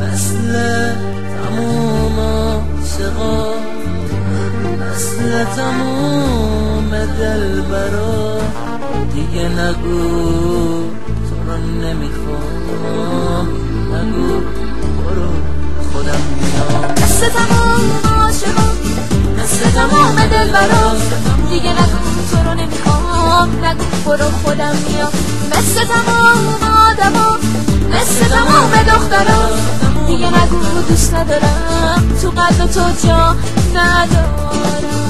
مثل تموم عاشقا مثل تموم دلبرا. دیگه نگو تو رو نمی‌خوام. نگو برو خودم میام. مثل تمام عاشقا مثل تمام دلبرا. دیگه نگو تو رو نمی‌خوام. نگو برو خودم میام مثل تمام آدما مثل تمام دخترا. دیگه نگو دوست ندارم تو قلب تو جا ندارم.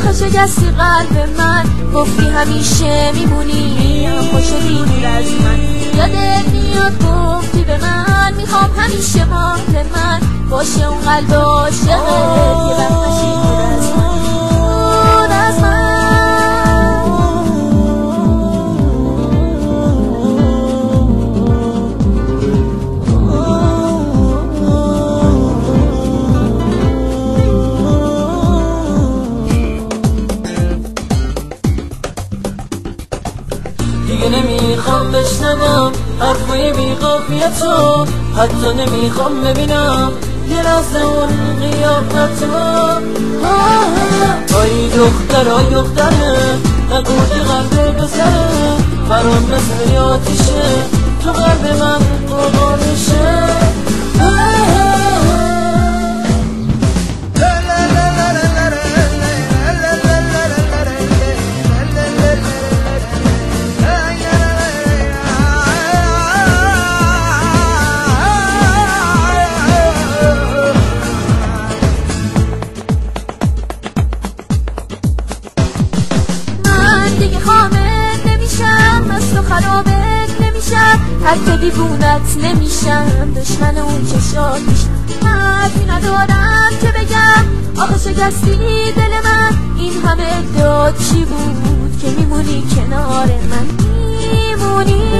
آخه شکستی قلب من. گفتی همیشه میمونی. خوشدی دور از من. یادت میاد گفتی به من. می‌خوام همیشه مال من. باشه اون قلب عاشقت یه وقت بشنوم حرفای بی تو حتی نمی‌خوام ببینم. یه لحظه اون قیافتو آی دختر آی دختره نگو که قلب بزره برام مثل آتیشه خرابت نمیشم. حتی دیوونت نمیشم. دشمن اون چشات میشم. حرفی ندارم که بگم. آخه شکستی دل من. این همه ادعا چی بود که میمونی کنار من؟ میمونی؟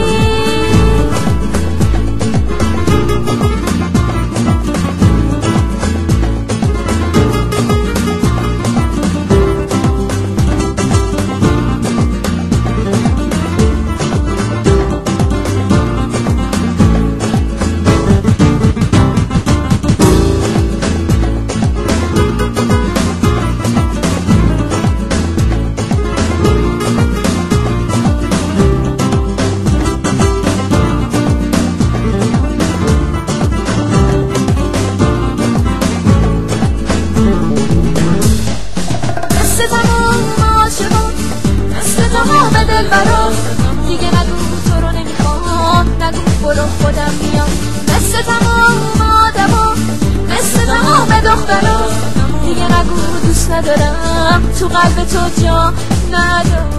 ندارم تو قلب تو جا ندارم.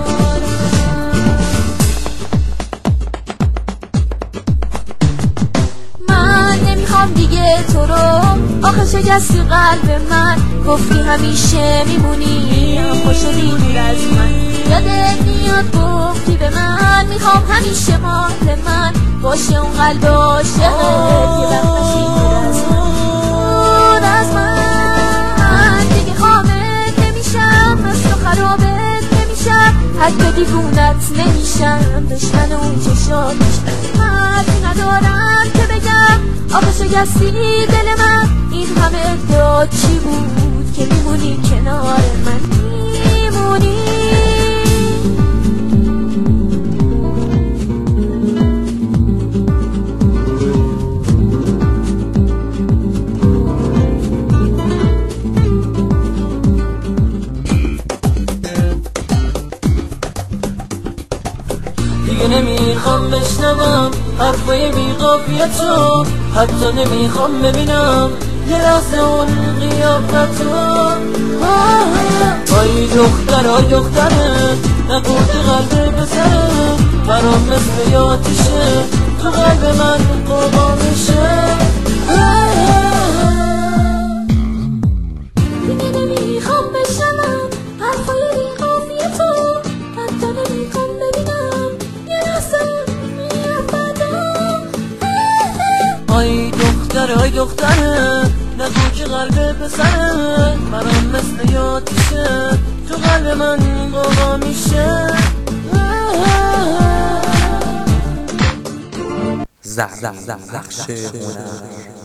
من دیگه تو رو. آخه شکستی قلب من. گفتی همیشه میمونی. خوشدی دور از من. یادت میاد گفتی به من. می‌خوام همیشه مال من. باشه اون قلب عاشقت حتی دیوونت نمیشم دشمن اون چشات حرفی ندارم که بگم آخه شکستی دل من. این همه ادعا چی بود که میمونی؟ دیگه نمی‌خوام بشنوم. حرفای بی تو حتی نمی‌خوام ببینم. یه لحظه اون قیافتو آی دختر آی دختره که قلب بزره برام مثل آتیشه. تو قلب من میشه دختره ای دختره نگو که قلب پسره. برام مثل یادشه تو قلب من قوا میشه. زخ زخ هنر